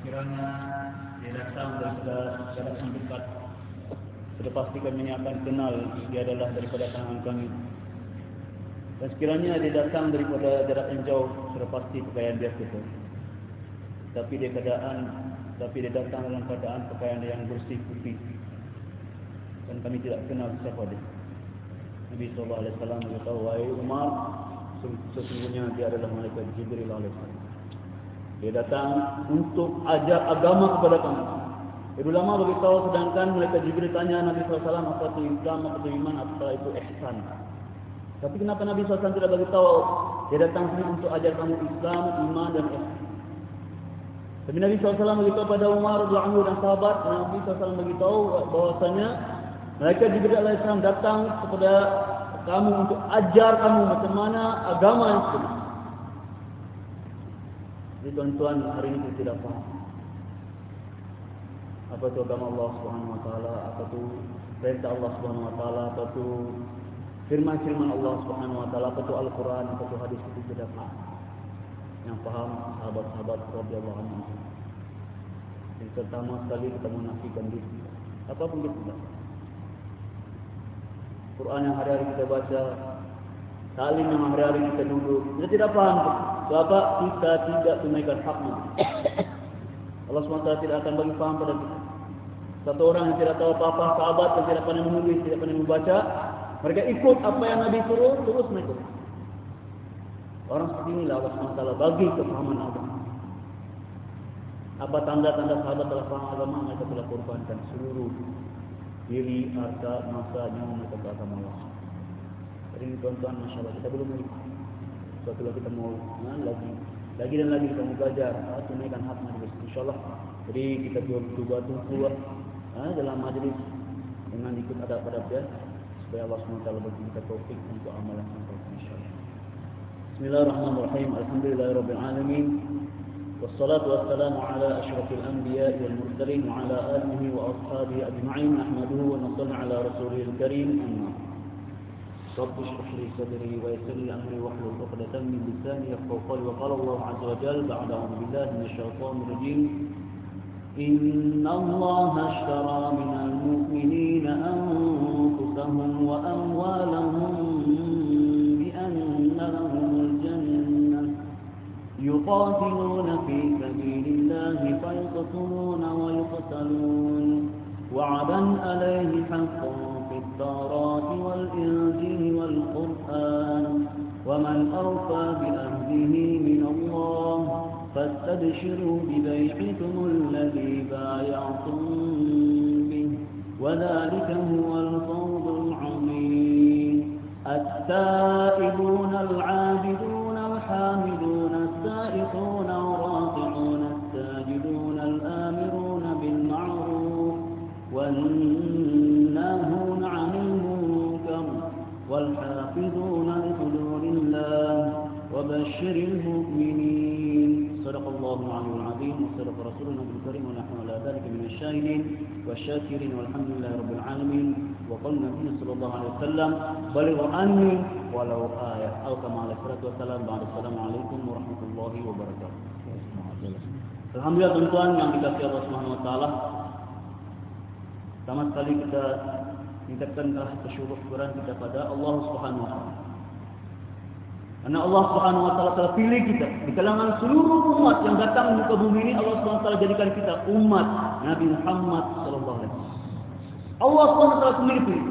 Sekiranya dia datang daripada jarak yang dekat, sudah pasti kami akan kenal dia adalah daripada tangan kami. Dan sekiranya dia datang daripada jarak yang jauh, sudah pasti pakaian dia kotor. Tapi dia keadaan, tapi dia datang dalam keadaan pakaian dia yang bersih putih. Dan kami tidak kenal siapa dia. Nabi SAW berkata, Wahai Umar, sesungguhnya dia adalah malaikat Jibril AS. Dia datang untuk ajar agama kepada kamu. Ibu lama beritahu sedangkan malaikat Jibril tanya Nabi SAW apa itu Islam, apa itu iman, apa itu ihsan. Tapi kenapa Nabi SAW tidak beritahu dia datang sini untuk ajar kamu Islam, iman dan ihsan. Tapi Nabi SAW beritahu pada Umar radhiyallahu dan sahabat, Nabi SAW beritahu bahwasanya mereka Jibril AS datang kepada kamu untuk ajar kamu macam mana agama yang sebenar. Jadi tuan-tuan hari ini kita tidak faham. Apa itu agama Allah Subhanahu Wa Taala? Apa itu perintah Allah Subhanahu Wa Taala? Apa itu firman-firman Allah Subhanahu Wa Taala? Apa itu Al-Quran? Apa itu hadis itu tidak faham. Yang faham sahabat-sahabat anhum. Yang pertama sekali kita menafikan diri. Apa pun kita Quran yang hari-hari kita baca, salim yang hari-hari kita duduk, kita tidak paham sebab kita tidak tunaikan haknya. Allah SWT tidak akan bagi paham pada kita. Satu orang yang tidak tahu apa-apa, sahabat yang tidak pandai menulis, tidak pandai membaca, mereka ikut apa yang Nabi suruh, terus mereka. Orang seperti inilah Allah SWT bagi kefahaman agama. Apa tanda-tanda sahabat telah paham agama, mereka telah korbankan seluruh diri, harta, masa, nyawa mereka ke agama Allah. Hari ini tuan-tuan, Masya Allah, kita belum lagi. Suatu lagi kita mau ya, lagi, lagi dan lagi kita mau belajar, ya, tunaikan hak majlis. Insya Allah. Jadi kita cuba tunggu ya, dalam majlis dengan ikut adab pada dia supaya Allah SWT bagi kita taufik untuk amalan sampai insya Allah. Bismillahirrahmanirrahim. Alhamdulillahirrahmanirrahim. والصلاة والسلام على أشرف الأنبياء والمرسلين وعلى آله وأصحابه أجمعين نحمده ونصلي على رسوله الكريم أما رب اشرح لي صدري ويسر لي أمري واحلل عقدة من لساني يفقهوا قولي. وقال الله عز وجل بعد أعوذ بالله من الشيطان الرجيم إن الله اشترى من المؤمنين أنفسهم وأموالهم بأن لهم الجنة. يقاتلون في سبيل الله فيقتلون ويقتلون. وعدا عليه حقا في التوراة والإنجيل والقرآن. ومن أوفى بأهله من الله فاستبشروا ببيعكم الذي بايعتم به. وذلك هو الفوز العظيم. التائبون العابدون وبشر المؤمنين صدق الله العلي العظيم وصدق رسولنا الكريم ونحن على ذلك من الشاهدين والشاكرين والحمد لله رب العالمين وقال النبي صلى الله عليه وسلم بلغوا عني ولو آية أو كما عليه الصلاة والسلام بعد السلام عليكم ورحمة الله وبركاته Alhamdulillah tuan-tuan yang dikasihi Allah Subhanahu wa taala. Pertama sekali kita tingkatkan kesyukuran kita pada Allah Subhanahu wa taala. Karena Allah Subhanahu wa taala telah pilih kita di kalangan seluruh umat yang datang di muka bumi ini Allah Subhanahu wa taala jadikan kita umat Nabi Muhammad sallallahu alaihi wasallam. Allah Subhanahu wa taala sendiri pilih.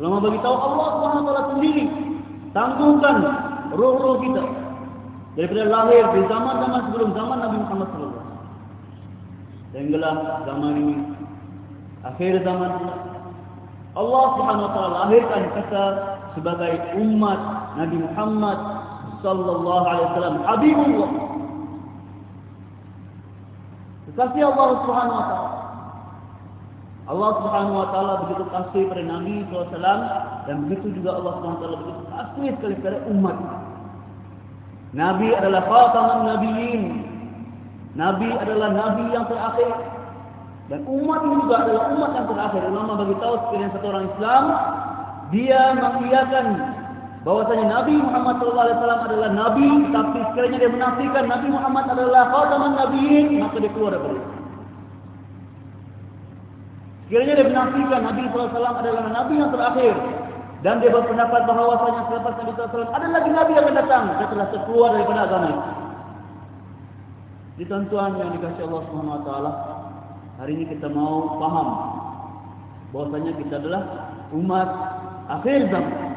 Ulama bagi tahu Allah Subhanahu wa taala sendiri tangguhkan roh-roh kita daripada lahir di zaman-zaman sebelum zaman Nabi Muhammad sallallahu alaihi wasallam. Sehinggalah zaman ini akhir zaman Allah Subhanahu wa taala lahirkan kita sebagai umat Nabi Muhammad sallallahu alaihi wasallam habibullah. Kekasih Allah Subhanahu wa taala. Allah Subhanahu wa taala begitu kasih pada Nabi SAW dan begitu juga Allah Subhanahu wa taala begitu kasih sekali kepada umat. Nabi adalah khataman nabiyyin. Nabi adalah nabi yang terakhir. Dan umat ini juga adalah umat yang terakhir. Ulama bagi tahu sekalian satu orang Islam dia mengiyakan bahwasanya Nabi Muhammad sallallahu alaihi wasallam adalah nabi tapi sekiranya dia menafikan Nabi Muhammad adalah khataman nabiyyin maka dia keluar dari. Sekiranya dia menafikan Nabi sallallahu alaihi wasallam adalah nabi yang terakhir dan dia berpendapat bahawasanya selepas Nabi sallallahu alaihi wasallam ada lagi nabi yang akan datang dia telah keluar daripada agama itu. Di tuan yang dikasih Allah Subhanahu wa taala hari ini kita mau paham bahwasanya kita adalah umat akhir zaman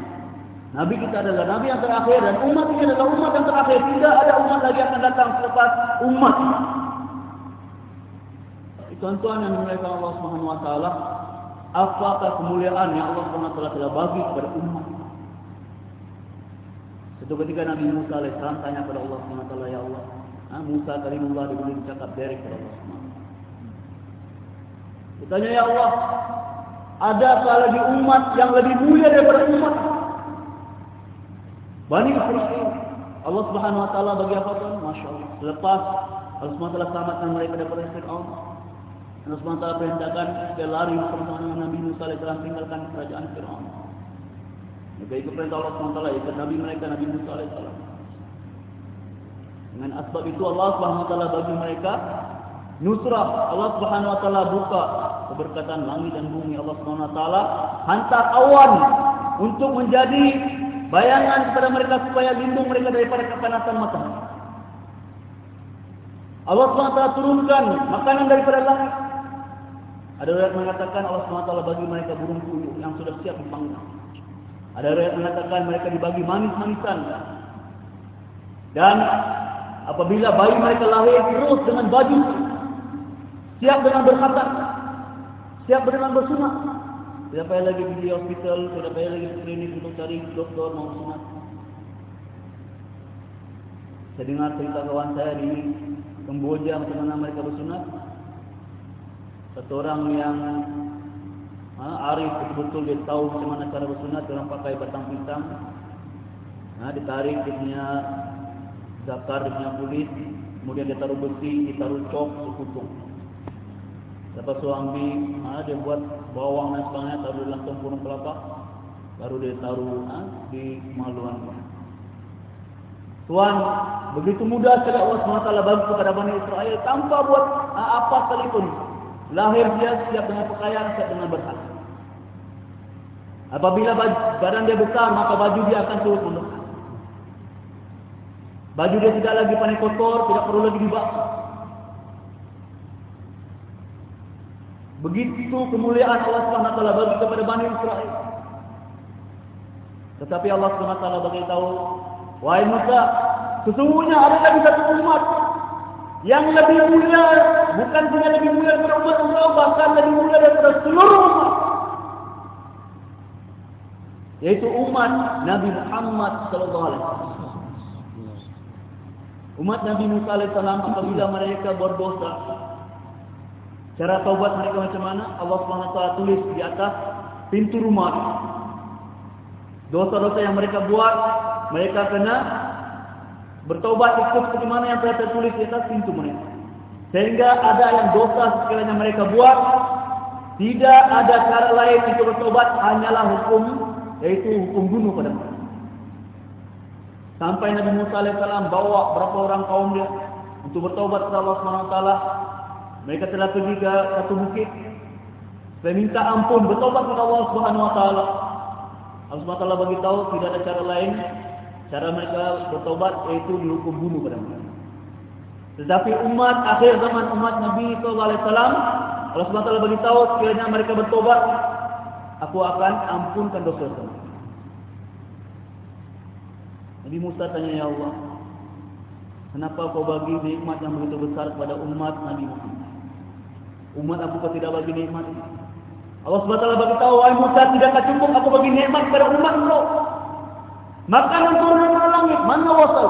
Nabi kita adalah Nabi yang terakhir dan umat ini adalah umat yang terakhir. Tidak ada umat lagi yang akan datang selepas umat. Tuan-tuan yang dimuliakan Allah Subhanahu Wa Taala, apakah kemuliaan yang Allah Subhanahu Wa Taala telah bagi kepada umat? Satu ketika Nabi Musa alaihissalam tanya kepada Allah Subhanahu Wa Taala, Ya Allah, ha, Musa kalimullah diberi cakap dari kepada Allah Subhanahu Tanya ya Allah, adakah lagi umat yang lebih mulia daripada umat Bani Israel Allah Subhanahu wa taala bagi apa tuan? Masya-Allah. Selepas Allah Subhanahu wa taala selamatkan mereka daripada Firaun. Allah Subhanahu wa taala perintahkan dia lari bersama dengan Nabi Musa alaihi salam tinggalkan kerajaan Firaun. Mereka ikut perintah Allah Subhanahu wa taala ikut Nabi mereka Nabi Musa alaihi salam. Dengan asbab itu Allah Subhanahu wa taala bagi mereka nusrah. Allah Subhanahu wa taala buka keberkatan langit dan bumi. Allah Subhanahu wa taala hantar awan untuk menjadi bayangan kepada mereka supaya lindung mereka daripada kepanasan matahari. Allah SWT turunkan makanan daripada langit. Ada riwayat mengatakan Allah SWT bagi mereka burung puyuh yang sudah siap dipanggang. Ada riwayat mengatakan mereka dibagi manis-manisan. Dan apabila bayi mereka lahir terus dengan baju siap dengan berkhatam, siap dengan bersunat, tidak payah lagi pergi hospital, tidak payah lagi klinik untuk cari doktor mau sunat. Saya dengar cerita kawan saya di Kamboja macam mana mereka bersunat. Satu orang yang ha, arif betul-betul dia tahu macam mana cara bersunat, orang pakai batang pisang. Ha, ditarik dia punya zakar, dia punya kulit. Kemudian dia taruh besi, dia taruh cok, seputung. Lepas tu ambil, ha, dia buat bawang dan sebagainya, taruh dalam tempurung kelapa. Baru dia taruh ha, di maluan. Tuan, begitu mudah sekali Allah SWT bagi kepada Bani Israel tanpa buat ha, apa sekalipun. Lahir dia siap dengan pakaian, siap dengan berhak. Apabila badan dia besar, maka baju dia akan turut membesar. Baju dia tidak lagi panik kotor, tidak perlu lagi dibakar. Begitu kemuliaan Allah SWT bagi kepada Bani Israel. Tetapi Allah SWT bagi tahu, Wahai Musa, sesungguhnya ada lagi satu umat yang lebih mulia, bukan hanya lebih mulia daripada umat Allah, bahkan lebih mulia daripada seluruh umat. Yaitu umat Nabi Muhammad sallallahu alaihi wasallam. Umat Nabi Musa alaihi salam apabila mereka berdosa, Cara taubat mereka macam mana? Allah SWT tulis di atas pintu rumah. Dosa-dosa yang mereka buat, mereka kena bertaubat ikut seperti mana yang telah tertulis di atas pintu mereka. Sehingga ada yang dosa sekiranya mereka buat, tidak ada cara lain untuk bertaubat, hanyalah hukum, yaitu hukum bunuh pada mereka. Sampai Nabi Musa AS bawa berapa orang kaum dia untuk bertaubat kepada Allah SWT mereka telah pergi ke satu bukit. Saya minta ampun bertobat kepada Allah Subhanahu Wa Taala. Allah Subhanahu Wa Taala bagi tahu tidak ada cara lain cara mereka bertobat yaitu dihukum bunuh pada mereka. Tetapi umat akhir zaman umat Nabi Sallallahu Alaihi Wasallam Allah Subhanahu Wa Taala bagi tahu sekiranya mereka bertobat aku akan ampunkan dosa-dosa. Nabi Musa tanya ya Allah, kenapa kau bagi nikmat yang begitu besar kepada umat Nabi Muhammad? Umat aku kau tidak bagi nikmat. Allah SWT bagi tahu Wahai Musa tidakkah cukup aku bagi nikmat kepada umat kau Makanan turun dari langit Mana wasal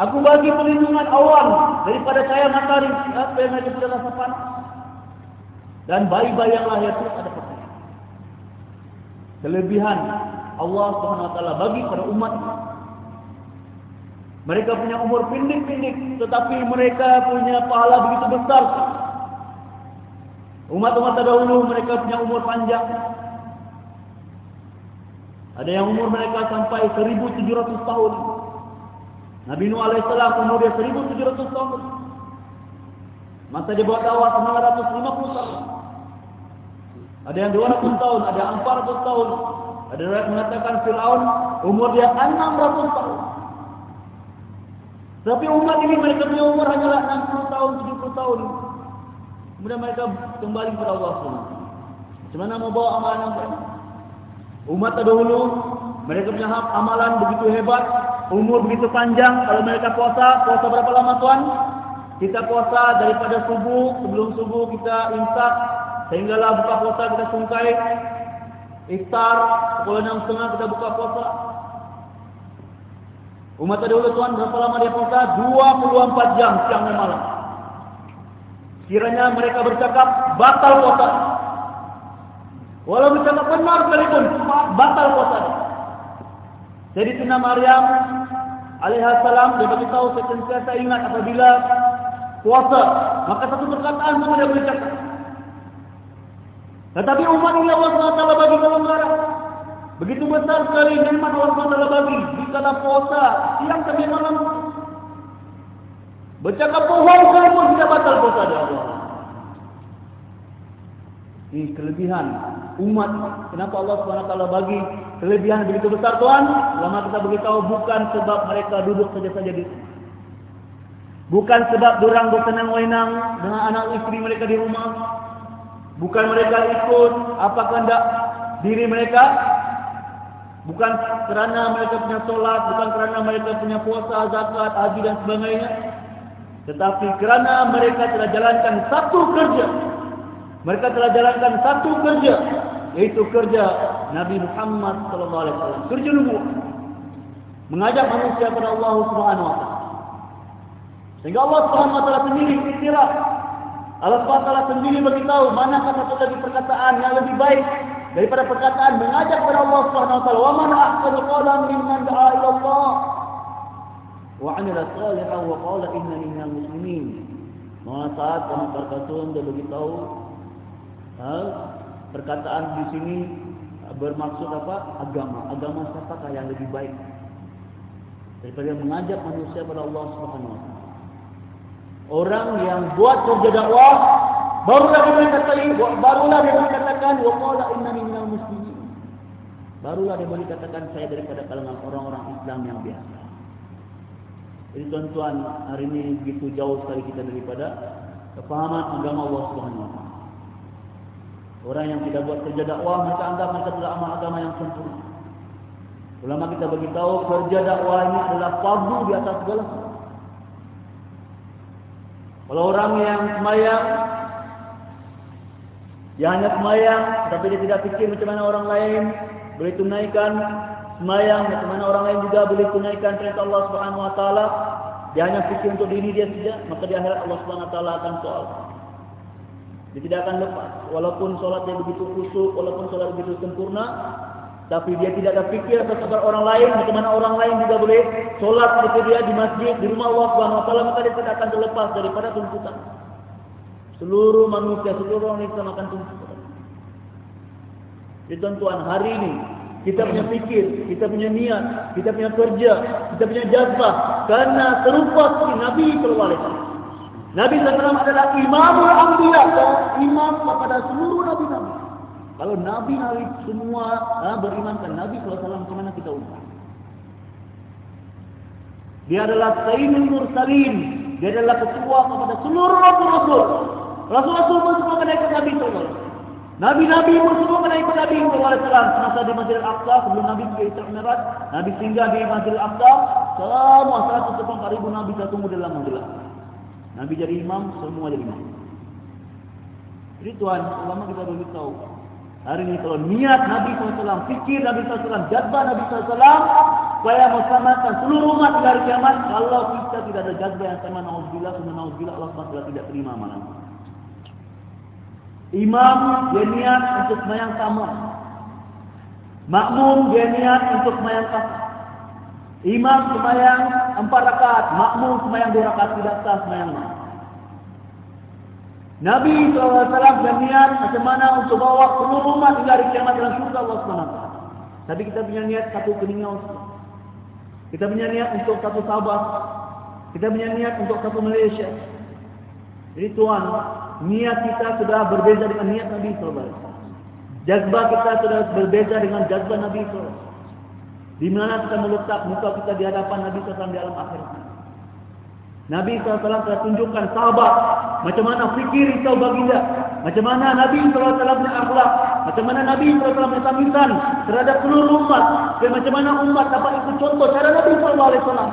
Aku bagi perlindungan awan Daripada cahaya matahari. Apa yang ada pada rasa panas Dan bayi-bayi yang lahir itu ada percaya Kelebihan Allah SWT bagi kepada umat. Mereka punya umur pendek-pendek tetapi mereka punya pahala begitu besar Umat-umat terdahulu mereka punya umur panjang. Ada yang umur mereka sampai 1700 tahun. Nabi Nuh alaihissalam umur dia 1700 tahun. Masa dia buat dakwah 950 tahun. Ada yang 200 tahun, ada yang 400 tahun. Ada yang mengatakan Fir'aun umur dia 600 tahun. Tapi umat ini mereka punya umur hanyalah 60 tahun, 70 tahun. Kemudian mereka kembali kepada Allah SWT. Macam mana mau bawa amalan mereka? Umat terdahulu, mereka punya amalan begitu hebat, umur begitu panjang. Kalau mereka puasa, puasa berapa lama tuan? Kita puasa daripada subuh, sebelum subuh kita imsak, sehinggalah buka puasa kita sungkai. Iftar, pukul enam setengah kita buka puasa. Umat terdahulu tuan, berapa lama dia puasa? 24 jam siang dan malam. Kiranya mereka bercakap, batal puasa. Walau bercakap benar sekalipun, batal puasa. Jadi Tina Maryam alaihissalam dia beritahu sentiasa ingat apabila puasa, maka satu perkataan pun dia boleh cakap. Tetapi umat ini Allah SWT bagi kelonggaran. Begitu besar sekali nikmat Allah SWT bagi. Jika puasa, siang sampai malam. Bercakap bohong pun tidak batal puasa dia Allah. Ini kelebihan umat. Kenapa Allah SWT bagi kelebihan begitu besar Tuhan? Lama kita beritahu bukan sebab mereka duduk saja-saja di Bukan sebab orang bersenang wenang dengan anak istri mereka di rumah. Bukan mereka ikut apa kehendak diri mereka. Bukan kerana mereka punya solat, bukan kerana mereka punya puasa, zakat, haji dan sebagainya. Tetapi kerana mereka telah jalankan satu kerja mereka telah jalankan satu kerja yaitu kerja Nabi Muhammad wasallam. Kerja nubuah. Mengajak manusia kepada Allah Subhanahu taala. Sehingga Allah Subhanahu taala sendiri iktiraf. Allah taala sendiri beritahu mana satu lagi perkataan yang lebih baik daripada perkataan mengajak kepada Allah Subhanahu wa man ahsanu qawlan mimman da'a ila Allah wa 'amila salihan wa qala innani minal muslimin. Maka saat kamu berkata dia beritahu ha, perkataan di sini bermaksud apa? Agama. Agama siapakah yang lebih baik daripada mengajak manusia kepada Allah Subhanahu Taala? Orang yang buat kerja dakwah barulah dia mengatakan barulah dia mengatakan wa qala innani minal muslimin. Barulah dia boleh katakan saya daripada kalangan orang-orang Islam yang biasa. Jadi tuan-tuan, hari ini begitu jauh sekali kita daripada kefahaman agama Allah Subhanahu Taala. Orang yang tidak buat kerja dakwah mereka anggap mereka tidak amal agama yang sempurna. Ulama kita beritahu kerja dakwah ini adalah fardu di atas segala Kalau orang yang semayang yang hanya semayang tapi dia tidak fikir macam mana orang lain boleh tunaikan semayang macam mana orang lain juga boleh tunaikan perintah Allah Subhanahu wa taala dia hanya fikir untuk diri dia saja maka di akhirat Allah Subhanahu wa taala akan soal dia tidak akan lepas. Walaupun solat dia begitu khusyuk, walaupun solat begitu sempurna, tapi dia tidak ada fikir seperti orang lain, bagaimana orang lain juga boleh solat seperti dia di masjid, di rumah Allah Subhanahu Wa Taala, maka dia tidak akan terlepas daripada tuntutan. Seluruh manusia, seluruh orang Islam akan tuntutan. Jadi tuan-tuan, hari ini kita punya fikir, kita punya niat, kita punya kerja, kita punya jazbah, karena serupa seperti Nabi Sallallahu Alaihi Wasallam. Nabi SAW adalah imamul anbiya, imam kepada seluruh nabi-nabi. Kalau nabi-nabi semua ha, berimankan Nabi SAW ke mana kita ubah? Dia adalah Sayyidul Mursalin. Dia adalah ketua kepada seluruh Rasul-Rasul. Rasul-Rasul semua ikut Nabi SAW. Nabi-Nabi pun semua kena ikut Nabi SAW. Semasa di Masjid Al-Aqsa, sebelum Nabi pergi Isra Mi'raj, Nabi singgah di Masjid Al-Aqsa, semua 104 ribu Nabi satu tunggu dalam Masjid Al-Aqsa. Nabi jadi imam, semua jadi imam. Jadi tuan, ulama kita beritahu. Hari ini kalau niat Nabi SAW, fikir Nabi SAW, jadbah Nabi SAW, supaya menselamatkan seluruh umat dari kiamat, kalau kita tidak ada jadbah yang sama, na'udzubillah, sama na'udzubillah, Allah SWT tidak terima malam. Imam dia niat untuk semayang sama. Makmum dia niat untuk semayang sama. Imam semayang empat rakaat, makmum semayang dua rakaat tidak sah semayang. Nabi SAW berniat macam mana untuk bawa seluruh umat hingga hari kiamat dalam surga Allah SWT. Tapi kita punya niat satu keningau. Kita punya niat untuk satu Sabah. Kita punya niat untuk satu Malaysia. Jadi tuan, niat kita sudah berbeza dengan niat Nabi wasallam. Jazbah kita sudah berbeza dengan jazbah Nabi wasallam. Di mana kita meletak muka kita di hadapan Nabi wasallam di alam akhirat. Nabi SAW telah tunjukkan sahabat macam mana fikir risau baginda. Macam mana Nabi SAW punya akhlak. Macam mana Nabi SAW punya tamisan terhadap seluruh umat. Dan macam mana umat dapat ikut contoh cara Nabi SAW.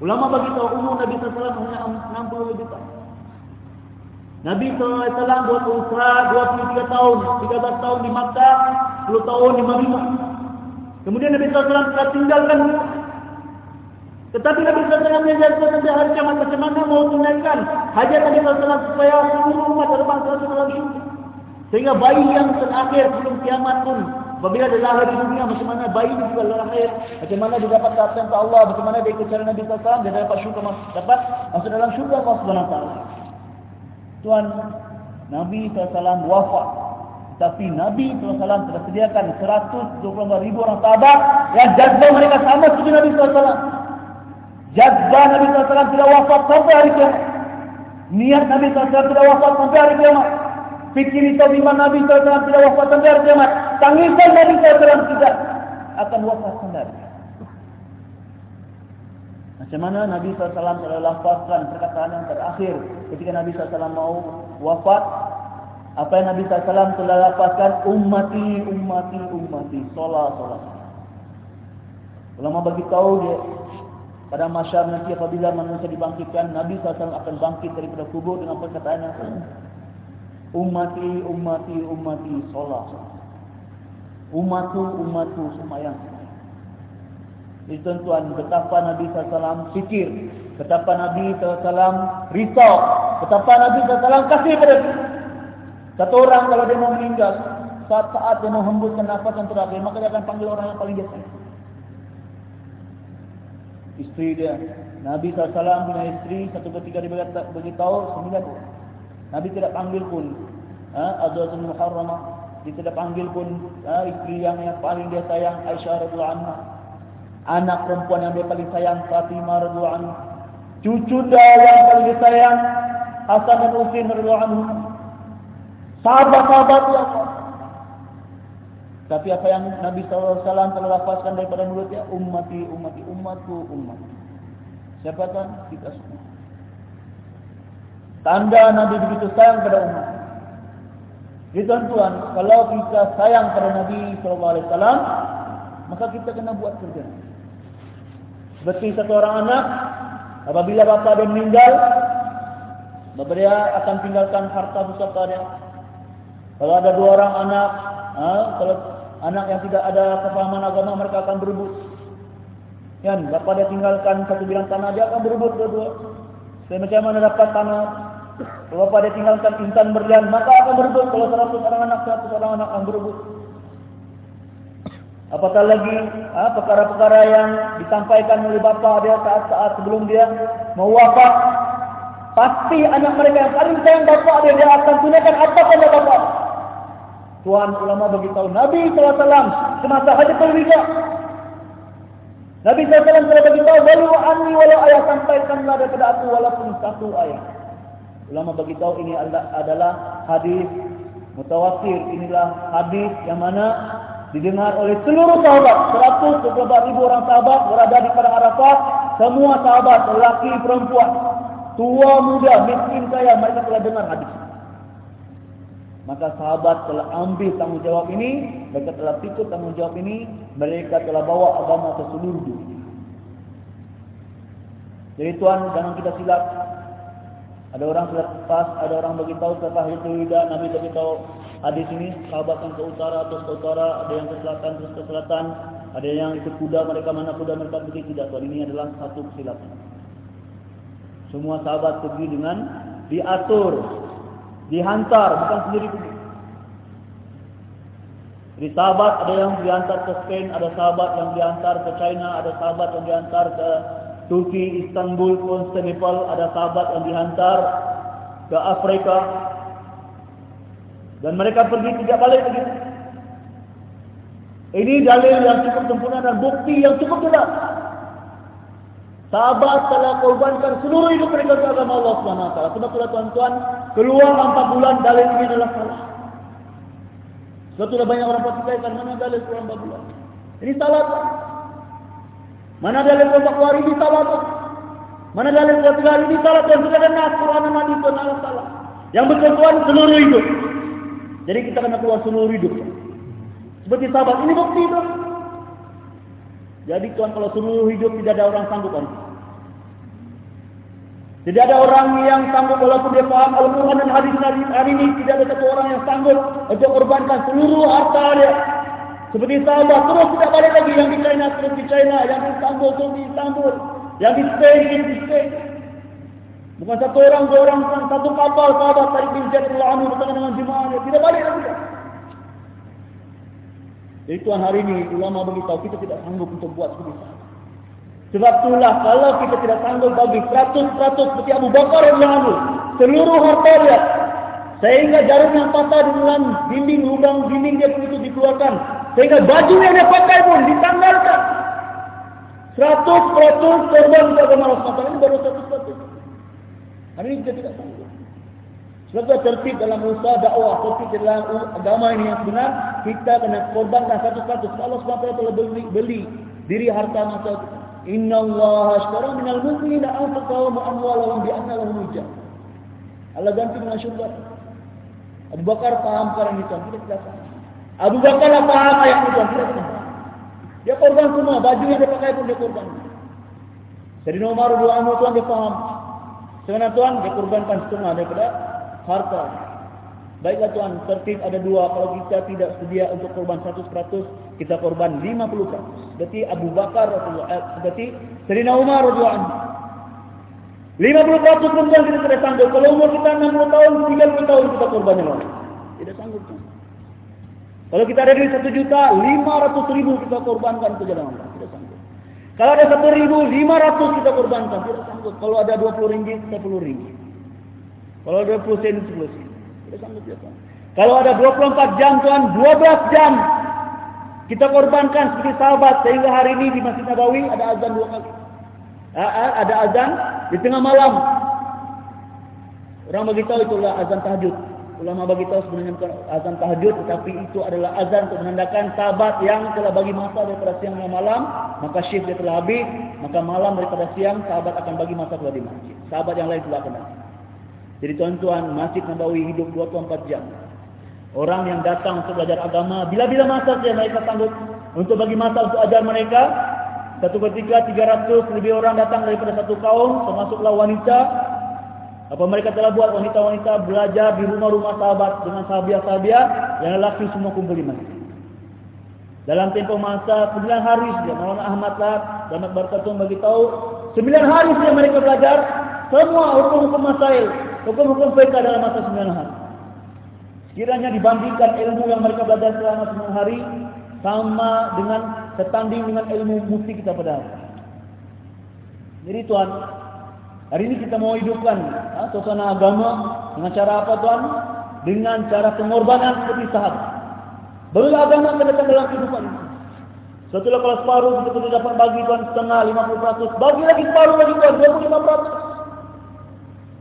Ulama bagi tahu umur Nabi SAW hanya 60 juta. Nabi SAW buat usaha 23 tahun. 13 tahun di Makkah. 10 tahun di Madinah. Kemudian Nabi SAW telah tinggalkan tetapi Nabi SAW menjelaskan sampai hari kiamat macam mana mau tunaikan hajat Nabi SAW supaya seluruh umat terbang dalam syurga. Sehingga bayi yang terakhir sebelum kiamat pun apabila dia lahir di dunia macam mana bayi itu juga lahir macam mana dia dapat kepada Allah macam mana dia ikut cara Nabi SAW dia dapat syurga dapat masuk dalam syurga Allah Taala. Tuan Nabi SAW wafat tapi Nabi SAW telah sediakan 124 ribu orang sahabat yang jazbah mereka sama seperti Nabi SAW. Jazbah Nabi SAW tidak wafat sampai hari kiamat. Niat Nabi SAW tidak wafat sampai hari kiamat. Fikir itu iman Nabi SAW tidak wafat sampai hari kiamat. Tangisan Nabi SAW tidak akan wafat sampai hari kiamat. Macam mana Nabi SAW telah lafazkan perkataan yang terakhir ketika Nabi SAW mau wafat. Apa yang Nabi SAW telah lafazkan ummati, ummati, ummati. Salah, salah. Ulama bagi tahu dia pada masyarakat nanti apabila manusia dibangkitkan, Nabi SAW akan bangkit daripada kubur dengan perkataan yang sama. Umati, umati, umati, solat. Umatu, umatu, semayang. Jadi tuan-tuan, betapa Nabi SAW fikir. Betapa Nabi SAW risau. Betapa Nabi SAW kasih pada kita. Satu orang kalau dia mau meninggal, saat-saat dia mau hembuskan nafas yang terakhir, maka dia akan panggil orang yang paling sayang isteri dia. Nabi SAW punya isteri satu ketika dia beritahu sembilan orang. Nabi tidak panggil pun ha, Azwajul Muharramah. Dia tidak panggil pun ha, isteri yang, yang paling dia sayang Aisyah radhiyallahu anha. Anak perempuan yang dia paling sayang Fatimah radhiyallahu anha. Cucu dia yang paling sayang Hasan dan Husain radhiyallahu anhu. Sahabat-sahabat yang tapi apa yang Nabi SAW telah lapaskan daripada mulutnya ummati ummati ummatku umat. Siapa kan kita semua. Tanda Nabi begitu sayang pada umat. Jadi tuan-tuan, kalau kita sayang pada Nabi SAW, maka kita kena buat kerja. Seperti satu orang anak, apabila bapa dia meninggal, bapa dia akan tinggalkan harta pusaka dia. Kalau ada dua orang anak, ha, kalau Anak yang tidak ada kefahaman agama mereka akan berebut. Kan, bapak dia tinggalkan satu bilang tanah dia akan berebut dua-dua. Saya macam mana dapat tanah? Kalau bapak dia tinggalkan intan berlian, maka akan berebut. Kalau seratus orang anak, seratus orang anak akan berebut. Apatah lagi ha, perkara-perkara yang disampaikan oleh bapa dia saat-saat sebelum dia mau wafat. Pasti anak mereka yang paling sayang bapa dia, dia akan tunaikan apa kata bapa. Tuan ulama bagi tahu Nabi SAW semasa hajatul wida. Nabi SAW telah bagi tahu walau ani walau ayat sampaikanlah daripada aku walaupun satu ayat. Ulama bagi tahu ini adalah hadis mutawatir. Inilah hadis yang mana didengar oleh seluruh sahabat. 124 ribu orang sahabat berada di pada Arafah. Semua sahabat, lelaki, perempuan, tua, muda, miskin, kaya, mereka telah dengar hadis. Maka sahabat telah ambil tanggungjawab ini, mereka telah pikul tanggungjawab ini, mereka telah bawa agama ke seluruh dunia. Jadi tuan, jangan kita silap. Ada orang sudah pas, ada orang bagi tahu setelah itu tidak, Nabi bagi tahu hadis ini, sahabat yang ke utara atau ke utara, ada yang ke selatan terus ke selatan, ada yang ikut kuda mereka mana kuda mereka pergi tidak. Tuan ini adalah satu kesilapan. Semua sahabat pergi dengan diatur dihantar bukan sendiri pergi. Jadi sahabat ada yang dihantar ke Spain, ada sahabat yang dihantar ke China, ada sahabat yang dihantar ke Turki, Istanbul, Konstantinopel, ada sahabat yang dihantar ke Afrika. Dan mereka pergi tidak balik lagi. Ini dalil yang cukup sempurna dan bukti yang cukup jelas. Sahabat telah korbankan seluruh hidup mereka untuk agama Allah SWT. Itulah tuan-tuan, keluar empat bulan dalil ini adalah salah. Itulah banyak orang pertikaikan mana dalil keluar empat bulan. Ini salah. Mana dalil keluar empat hari ini salah. Mana dalil keluar tiga hari ini salah. Yang sudah dengar Quran dan Nabi adalah salah. Yang betul tuan seluruh hidup. Jadi kita kena keluar seluruh hidup. Seperti sahabat. Ini bukti itu. Jadi tuan kalau seluruh hidup tidak ada orang sanggup kan? Tidak ada orang yang sanggup walaupun dia paham Al-Quran dan hadis hari ini tidak ada satu orang yang sanggup untuk korbankan seluruh harta dia. Seperti sahabat terus tidak balik lagi yang di China terus di China, yang di Istanbul terus di Istanbul, yang di Spain terus di Spain. Bukan satu orang, dua orang, satu kapal sahabat tarik bin Zaid al-Anu bersama dengan jemaahnya. Tidak balik lagi. Jadi Tuhan hari ini ulama beritahu kita tidak sanggup untuk buat seperti itu. Sebab itulah kalau kita tidak sanggup bagi peratus-peratus seperti Abu Bakar yang lalu. Seluruh harta dia. Sehingga jarum yang patah di dalam dinding, lubang dinding dia pun itu dikeluarkan. Sehingga baju yang dia pakai pun ditanggalkan. Seratus peratus korban untuk agama Allah Ini baru satu seratus. Hari ini kita tidak sanggup. Sebab itu tertib dalam usaha dakwah, tertib dalam agama ini yang benar, kita kena korbankan satu-satu. Allah SWT telah beli, beli diri harta masa itu. Inna Allah ashtara minal mu'minina anfaqahum amwalahum bi anna lahum hujjah. Allah ganti dengan syurga. Abu Bakar paham perkara ini kita tidak paham. Abu Bakar lah paham ayat itu. Dia korban semua, baju yang dia pakai pun dia korban. Jadi Umar dua anu tuan dia paham. Sebenarnya tuan dia korbankan setengah daripada harta. Baiklah tuan, tertib ada dua. Kalau kita tidak sedia untuk korban 100%, kita korban 50%. Berarti Abu Bakar, eh, berarti Serina Umar radhiyallahu 50% pun kita tidak sanggup. Kalau umur kita 60 tahun, 30 tahun kita korbannya. Tidak sanggup. Tuan. Kalau kita ada di 1 juta, 500 ribu kita korbankan ke jalan Allah. Tidak sanggup. Kalau ada 1 ribu, 500 kita korbankan. Tidak sanggup. Kalau ada 20 ringgit, 10 ringgit. Kalau ada 20 sen, 10 sen. Tidak sanggup ya tuan. Kalau ada 24 jam tuan, 12 jam. Kita korbankan seperti sahabat. Sehingga hari ini di Masjid Nabawi ada azan dua kali. Ada azan di tengah malam. Orang beritahu itulah azan tahajud. Ulama beritahu sebenarnya bukan azan tahajud. Tetapi itu adalah azan untuk menandakan sahabat yang telah bagi masa daripada siang dan malam. Maka shift dia telah habis. Maka malam daripada siang, sahabat akan bagi masa keluar di masjid. Sahabat yang lain telah kena. Jadi tuan-tuan, Masjid Nabawi hidup 24 jam. Orang yang datang untuk belajar agama, bila-bila masa saja mereka sanggup untuk bagi masa untuk ajar mereka. Satu ketika 300 lebih orang datang daripada satu kaum, termasuklah wanita. Apa mereka telah buat wanita-wanita belajar di rumah-rumah sahabat dengan sahabiah-sahabiah yang lelaki semua kumpul di masjid. Dalam tempoh masa 9 hari saja, Maulana Ahmad Lab, Ahmad bagi tahu, 9 hari saja mereka belajar semua hukum-hukum masail hukum-hukum fiqh dalam masa sembilan hari. Kiranya dibandingkan ilmu yang mereka belajar selama sembilan hari sama dengan setanding dengan ilmu mufti kita pada hari. Jadi tuan, hari ini kita mau hidupkan ha, suasana agama dengan cara apa tuan? Dengan cara pengorbanan seperti sahabat. Barulah agama datang dalam kehidupan ini. Setelah kalau separuh kita sudah dapat bagi tuan setengah 50%, bagi lagi separuh lagi tuan 25%.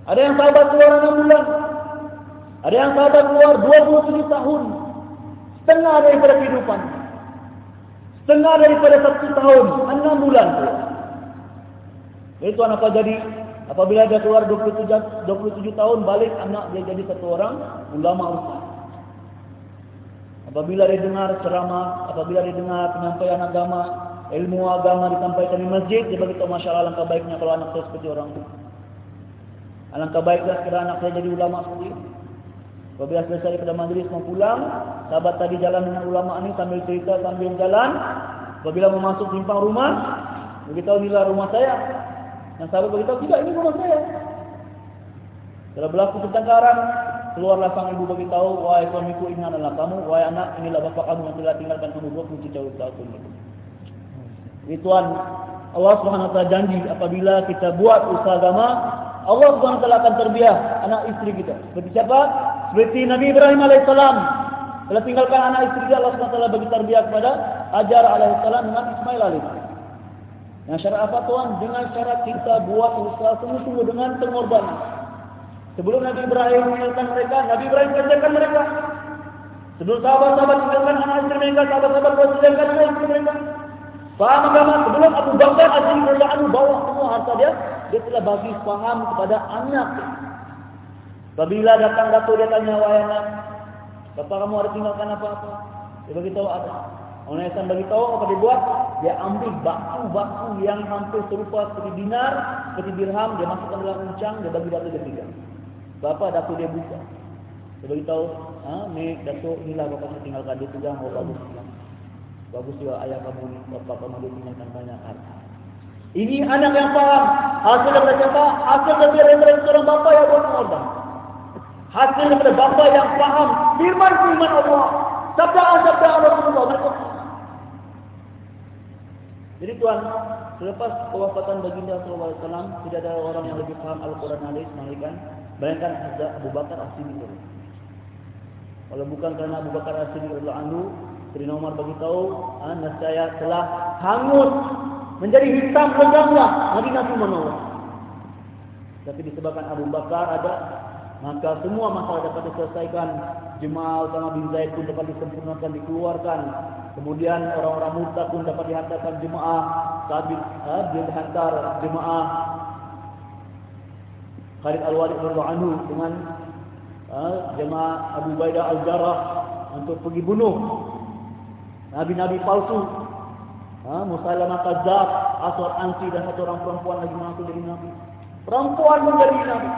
Ada yang sahabat keluar 6 bulan. Ada yang sahabat keluar 27 tahun. Setengah daripada kehidupan. Setengah daripada satu tahun. 6 bulan. Itu anak apa jadi? Apabila dia keluar 27, 27 tahun, balik anak dia jadi satu orang ulama ustaz. Apabila dia dengar ceramah, apabila dia dengar penyampaian agama, ilmu agama disampaikan di masjid, dia beritahu Masya Allah baiknya kalau anak saya seperti orang itu. Alangkah baiklah sekiranya anak saya jadi ulama ini. Apabila selesai daripada majlis mau pulang, sahabat tadi jalan dengan ulama ini sambil cerita sambil jalan. Apabila mau masuk simpang rumah, beritahu inilah rumah saya. Dan sahabat beritahu tidak ini rumah saya. Setelah berlaku pertengkaran, keluarlah sang ibu beritahu, wahai suamiku ini adalah kamu, wahai anak inilah bapa kamu yang telah tinggalkan kamu 20 tahun ini. Jadi Tuhan, Allah SWT janji apabila kita buat usaha agama, Allah SWT akan terbiah anak istri kita. Seperti siapa? Seperti Nabi Ibrahim AS. Telah tinggalkan anak istri dia, Allah SWT bagi terbiah kepada Hajar alaihissalam dengan Ismail alaihissalam. Yang syarat apa tuan? Dengan syarat kita buat usaha sungguh-sungguh dengan pengorbanan. Sebelum Nabi Ibrahim meninggalkan mereka, Nabi Ibrahim meninggalkan mereka. Sebelum sahabat-sahabat meninggalkan anak istri mereka, sahabat-sahabat meninggalkan anak istri mereka. Faham agama? Sebelum Abu Bakar Aziz Rasulullah bawa semua harta dia, dia telah bagi faham kepada anak. Bila datang datuk dia tanya, anak, Bapak kamu ada tinggalkan apa-apa? Dia beritahu ada. Orang yang bagi tahu apa dia buat? Dia ambil batu-batu yang hampir serupa seperti dinar, seperti dirham, dia masukkan dalam uncang, dia bagi batu dia tiga. Bapa datuk dia buka. Dia beritahu, ha, ni datuk inilah bapak saya tinggalkan dia pegang, oh bagus. Bagus juga ayah kamu ni, bapak kamu dia tinggalkan banyak harta. Ini anak yang faham. Hasil daripada siapa? Hasil daripada seorang bapa yang buat orang. Hasil daripada bapa yang faham firman-firman Allah. Sabda-sabda Allah Rasulullah. Mereka Jadi tuan, selepas kewafatan baginda Wasallam, tidak ada orang yang lebih faham Al-Quran Alis, melainkan bayangkan ada Abu Bakar As-Siddiq. Kalau bukan kerana Abu Bakar As-Siddiq anhu, Sayyidina Umar bagi tahu, ah, nascaya telah hangus menjadi hitam leganglah Nabi Nabi menolak. Tapi disebabkan Abu Bakar ada maka semua masalah dapat diselesaikan jemaah utama bin Zaid pun dapat disempurnakan dikeluarkan kemudian orang-orang murtad pun dapat dihantarkan jemaah. Saat ha, dia dihantar jemaah. Khalid Al-Walid anhu dengan ha, jemaah Abu Baidah Al-Jarrah untuk pergi bunuh nabi-nabi palsu. Ha, Musailamah Kadzab Aswar Ansi dan satu orang perempuan lagi mengaku jadi nabi. Perempuan menjadi nabi.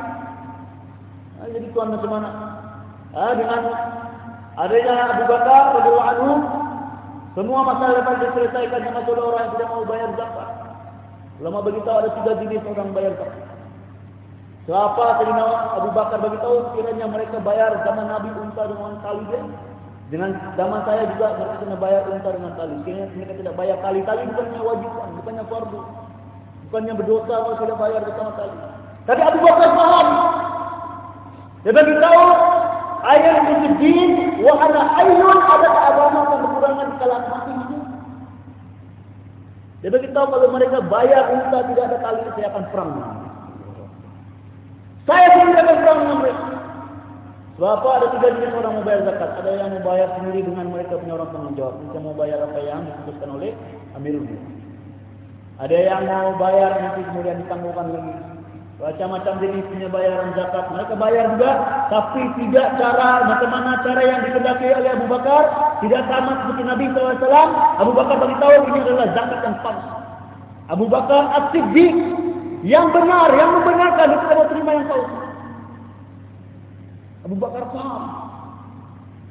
Ha, jadi tuan macam mana? Ha, dengan adanya Abu Bakar radhiyallahu anhu semua masalah dapat diselesaikan dengan saudara orang yang tidak mau bayar zakat. Lama bagi tahu ada tiga jenis orang bayar zakat. Siapa Sayyidina Abu Bakar bagi tahu kiranya mereka bayar zaman Nabi unta dengan tali dia. Dengan zaman saya juga mereka kena bayar unta dengan tali. Kiranya mereka tidak bayar tali. Tali bukannya wajib, bukannya fardu. Bukannya berdosa kalau tidak bayar bersama tali. Tapi Abu Bakar faham dia bagi tahu ayat musyrikin wa ana hayyun ada agama yang kekurangan kalau mati itu. Dia bagi tahu kalau mereka bayar unta tidak ada kali saya akan perang Saya pun tidak akan perang dengan mereka. Sebab ada tiga jenis orang mau bayar zakat. Ada yang mau bayar sendiri dengan mereka punya orang tanggung jawab. Mereka mau bayar apa yang diputuskan oleh Amirul Ada yang mau bayar nanti kemudian ditanggungkan lagi macam-macam jenis punya bayaran zakat. Mereka bayar juga. Tapi tidak cara, macam mana cara yang dikendaki oleh Abu Bakar. Tidak sama seperti Nabi SAW. Abu Bakar beritahu ini adalah zakat yang palsu. Abu Bakar as-siddiq. Yang benar, yang membenarkan. Dia tidak terima yang palsu. Abu Bakar faham.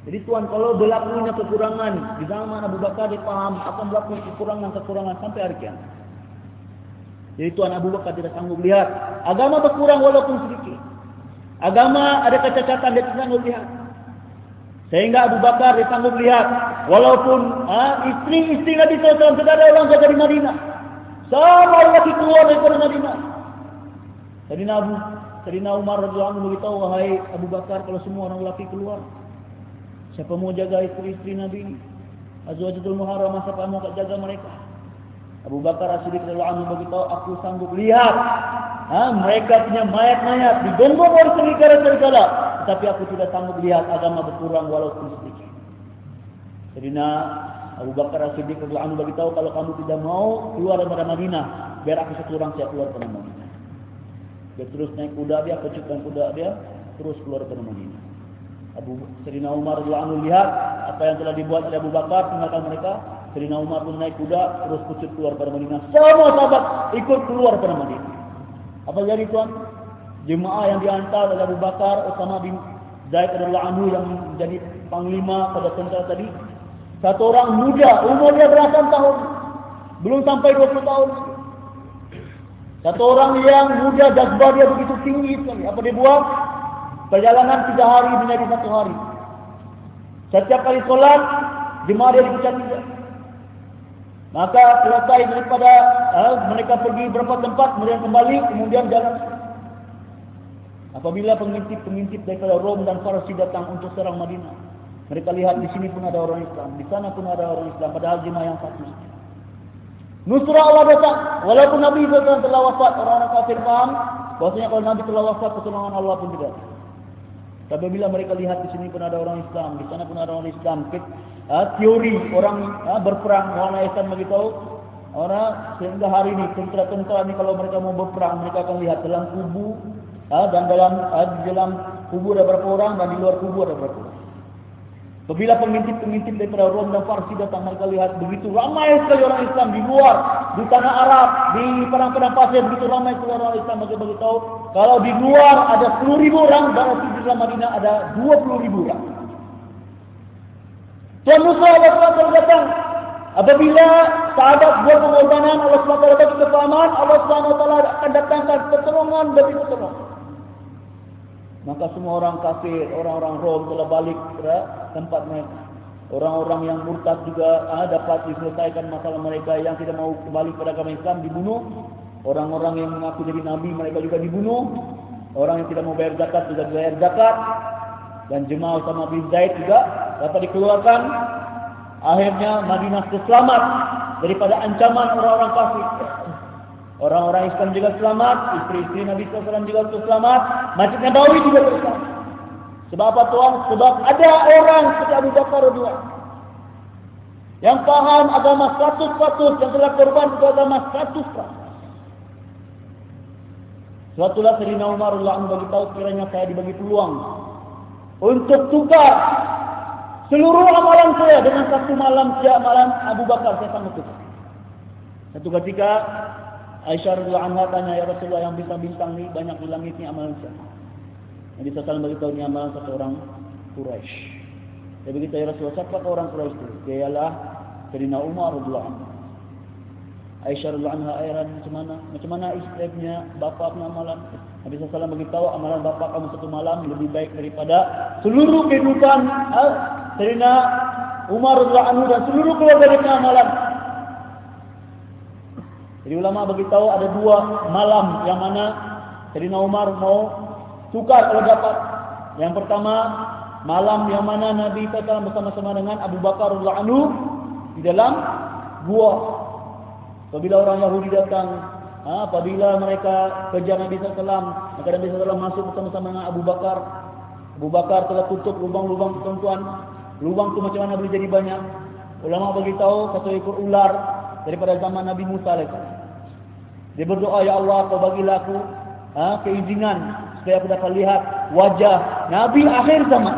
Jadi tuan, kalau berlakunya kekurangan. Di zaman Abu Bakar dia faham. Akan berlaku kekurangan-kekurangan sampai hari kiamat. Jadi Tuan Abu Bakar tidak sanggup lihat. Agama berkurang walaupun sedikit. Agama ada kecacatan dia tidak sanggup lihat. Sehingga Abu Bakar dia sanggup lihat. Walaupun ha, istri-istri Nabi SAW ada orang jaga di Madinah. Sama lagi keluar dari Madinah. Jadi Abu, jadi Umar radhiyallahu anhu beritahu wahai Abu Bakar kalau semua orang lelaki keluar, siapa mau jaga istri-istri Nabi? Azwajatul Muharram siapa mau jaga mereka? Abu Bakar As-Siddiq radhiyallahu anhu beritahu aku sanggup lihat ha, mereka punya mayat-mayat digonggong oleh serigala-serigala tetapi aku tidak sanggup lihat agama berkurang walaupun sedikit. Jadi Abu Bakar As-Siddiq radhiyallahu anhu beritahu kalau kamu tidak mau keluar dari Madinah biar aku sekurang saya keluar dari Madinah. Dia terus naik kuda dia, kecutkan kuda dia, terus keluar dari Madinah. Abu Sayyidina Umar radhiyallahu lihat apa yang telah dibuat oleh Abu Bakar tinggalkan mereka Sayyidina Umar pun naik kuda terus pucut keluar pada Madinah. Semua sahabat ikut keluar pada Madinah. Apa jadi tuan? Jemaah yang diantar oleh Abu Bakar, Osama bin Zaid adalah Anhu yang menjadi panglima pada tentara tadi. Satu orang muda, umurnya belasan tahun. Belum sampai 20 tahun. Satu orang yang muda, jazbah dia begitu tinggi. Apa dia buat? Perjalanan tiga hari menjadi satu hari. Setiap kali solat, jemaah dia dipucat tiga. Maka selesai daripada uh, mereka pergi beberapa tempat, kemudian kembali, kemudian jalan. Apabila pengintip-pengintip daripada Rom dan Farsi datang untuk serang Madinah. Mereka lihat di sini pun ada orang Islam, di sana pun ada orang Islam, padahal jemaah yang satu. Nusra Allah datang, walaupun Nabi SAW telah wafat, orang-orang kafir paham, bahasanya kalau Nabi telah wafat, pertolongan Allah pun tidak. Tapi bila mereka lihat di sini pun ada orang Islam, di sana pun ada orang Islam, ha, teori orang ha, berperang, orang Islam beritahu, orang sehingga hari ini, tentera-tentera ini kalau mereka mau berperang, mereka akan lihat dalam kubu, ha, dan dalam dalam kubu ada berapa orang, dan di luar kubu ada berapa orang. Bila pemimpin-pemimpin daripada Rom dan Farsi datang mereka lihat begitu ramai sekali orang Islam di luar, di tanah Arab, di padang-padang pasir begitu ramai sekali orang Islam mereka beritahu kalau di luar ada 10 ribu orang, berarti di dalam Madinah ada 20 ribu orang. Tuan Musa Allah SWT datang apabila sahabat buat pengorbanan Allah SWT bagi kefahaman Allah SWT akan datangkan pertolongan bagi pertolongan. Maka semua orang kafir, orang-orang Rom telah balik ke tempat mereka. Orang-orang yang murtad juga ah, dapat diselesaikan masalah mereka yang tidak mau kembali kepada agama Islam dibunuh. Orang-orang yang mengaku jadi nabi mereka juga dibunuh. Orang yang tidak mau bayar zakat juga bayar zakat. Dan jemaah sama bin Zaid juga dapat dikeluarkan. Akhirnya Madinah selamat daripada ancaman orang-orang kafir. Orang-orang Islam juga selamat, istri-istri Nabi SAW juga selamat, Masjid Nabawi juga selamat. Sebab apa tuan? Sebab ada orang seperti Abu Bakar dua yang paham agama 100% yang telah korban untuk agama 100%. Sebab itulah Serina Umar bagi tahu kiranya saya dibagi peluang untuk tukar seluruh amalan saya dengan satu malam setiap malam Abu Bakar saya sanggup tukar. Satu ketika Aisyah radhiyallahu anha tanya ya Rasulullah yang bintang-bintang ni banyak di langit ni amalan siapa? Nabi sallallahu alaihi wasallam amalan satu orang Quraisy. Dia begitu ya Rasulullah siapa orang Quraisy itu? Dia ialah Sayyidina Umar radhiyallahu anhu. Aisyah radhiyallahu anha ayran macam mana? Macam mana istrinya bapa punya amalan? Nabi sallallahu alaihi wasallam beritahu amalan bapa kamu satu malam lebih baik daripada seluruh kehidupan Sayyidina Umar radhiyallahu anhu dan seluruh keluarga dia amalan. Jadi ulama beritahu ada dua malam yang mana Sayyidina Umar mau tukar kalau dapat. Yang pertama malam yang mana Nabi SAW bersama-sama dengan Abu Bakar radhiyallahu anhu di dalam gua. Apabila orang Yahudi datang, ha, apabila mereka kejar Nabi SAW, maka Nabi SAW masuk bersama-sama dengan Abu Bakar. Abu Bakar telah tutup lubang-lubang tuan-tuan. Lubang itu macam mana boleh jadi banyak. Ulama beritahu satu ekor ular daripada zaman Nabi Musa alaihissalam. Dia berdoa, Ya Allah, kau bagilah aku ha, keizinan supaya aku dapat lihat wajah Nabi akhir zaman.